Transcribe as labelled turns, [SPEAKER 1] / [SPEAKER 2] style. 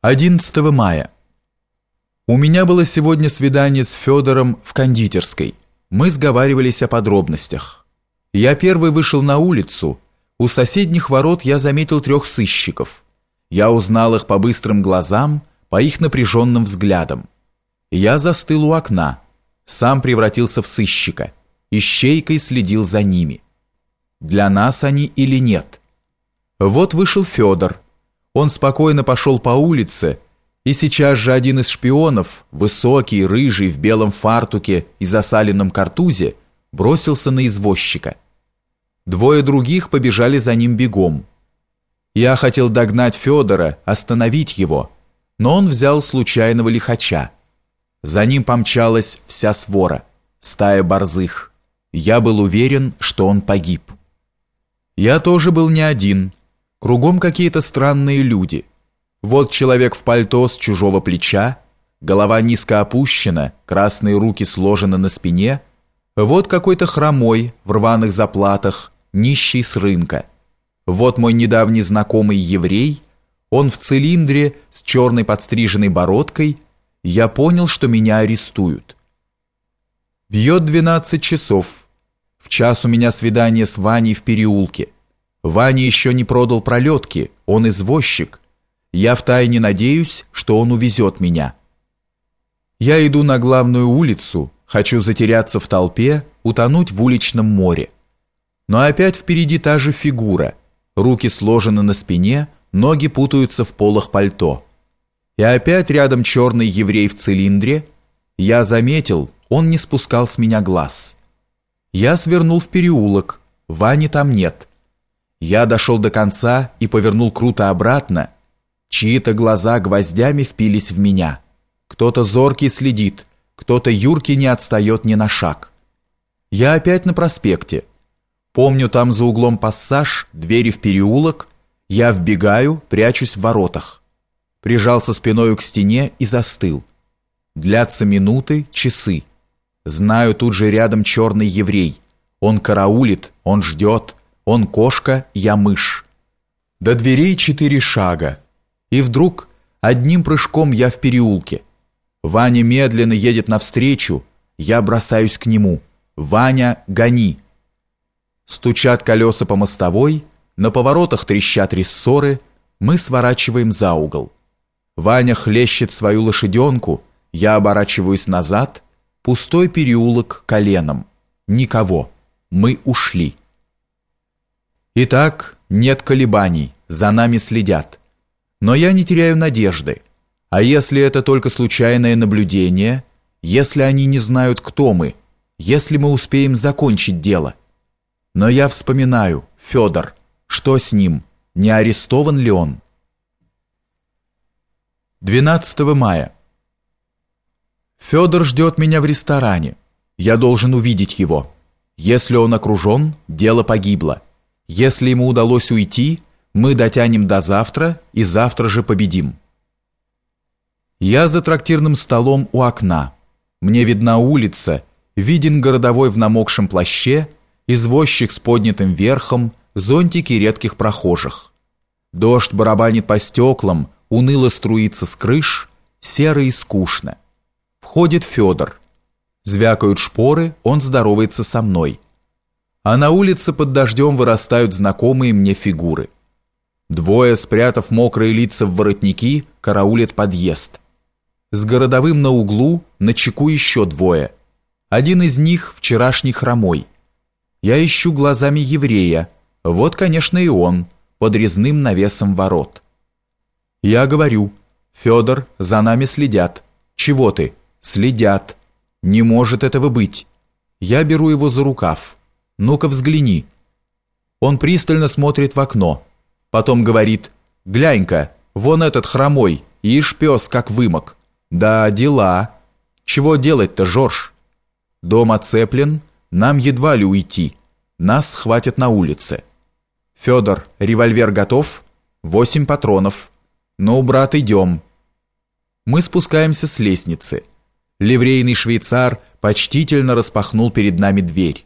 [SPEAKER 1] 11 мая. У меня было сегодня свидание с Федором в кондитерской. Мы сговаривались о подробностях. Я первый вышел на улицу. У соседних ворот я заметил трех сыщиков. Я узнал их по быстрым глазам, по их напряженным взглядам. Я застыл у окна. Сам превратился в сыщика. Ищейкой следил за ними. Для нас они или нет? Вот вышел Федор он спокойно пошел по улице, и сейчас же один из шпионов, высокий, рыжий, в белом фартуке и засаленном картузе, бросился на извозчика. Двое других побежали за ним бегом. Я хотел догнать Федора, остановить его, но он взял случайного лихача. За ним помчалась вся свора, стая борзых. Я был уверен, что он погиб. Я тоже был не один – Кругом какие-то странные люди. Вот человек в пальто с чужого плеча, голова низко опущена, красные руки сложены на спине. Вот какой-то хромой в рваных заплатах, нищий с рынка. Вот мой недавний знакомый еврей, он в цилиндре с черной подстриженной бородкой. Я понял, что меня арестуют. Бьет 12 часов. В час у меня свидание с Ваней в переулке. Ваня еще не продал пролетки, он извозчик. Я втайне надеюсь, что он увезет меня. Я иду на главную улицу, хочу затеряться в толпе, утонуть в уличном море. Но опять впереди та же фигура. Руки сложены на спине, ноги путаются в полах пальто. И опять рядом черный еврей в цилиндре. Я заметил, он не спускал с меня глаз. Я свернул в переулок, Вани там нет. Я дошел до конца и повернул круто обратно. Чьи-то глаза гвоздями впились в меня. Кто-то зоркий следит, кто-то юркий не отстает ни на шаг. Я опять на проспекте. Помню, там за углом пассаж, двери в переулок. Я вбегаю, прячусь в воротах. Прижался спиной к стене и застыл. Длятся минуты, часы. Знаю, тут же рядом черный еврей. Он караулит, он ждет. Он кошка, я мышь. До дверей четыре шага. И вдруг одним прыжком я в переулке. Ваня медленно едет навстречу, я бросаюсь к нему. Ваня, гони. Стучат колеса по мостовой, на поворотах трещат рессоры, мы сворачиваем за угол. Ваня хлещет свою лошаденку, я оборачиваюсь назад, пустой переулок коленом. Никого. Мы ушли. Итак, нет колебаний, за нами следят. Но я не теряю надежды. А если это только случайное наблюдение, если они не знают, кто мы, если мы успеем закончить дело? Но я вспоминаю, Федор, что с ним, не арестован ли он? 12 мая. Федор ждет меня в ресторане. Я должен увидеть его. Если он окружен, дело погибло. Если ему удалось уйти, мы дотянем до завтра и завтра же победим. Я за трактирным столом у окна. Мне видна улица, виден городовой в намокшем плаще, извозчик с поднятым верхом, зонтики редких прохожих. Дождь барабанит по стеклам, уныло струится с крыш, серо и скучно. Входит Федор. Звякают шпоры, он здоровается со мной а на улице под дождем вырастают знакомые мне фигуры. Двое, спрятав мокрые лица в воротники, караулят подъезд. С городовым на углу на чеку еще двое. Один из них вчерашний хромой. Я ищу глазами еврея. Вот, конечно, и он, под резным навесом ворот. Я говорю, Федор, за нами следят. Чего ты? Следят. Не может этого быть. Я беру его за рукав. Ну-ка взгляни. Он пристально смотрит в окно. Потом говорит, глянь-ка, вон этот хромой, ишь пес как вымок. Да, дела. Чего делать-то, Жорж? Дом оцеплен, нам едва ли уйти. Нас схватят на улице. Федор, револьвер готов? Восемь патронов. Ну, брат, идем. Мы спускаемся с лестницы. Ливрейный швейцар почтительно распахнул перед нами дверь.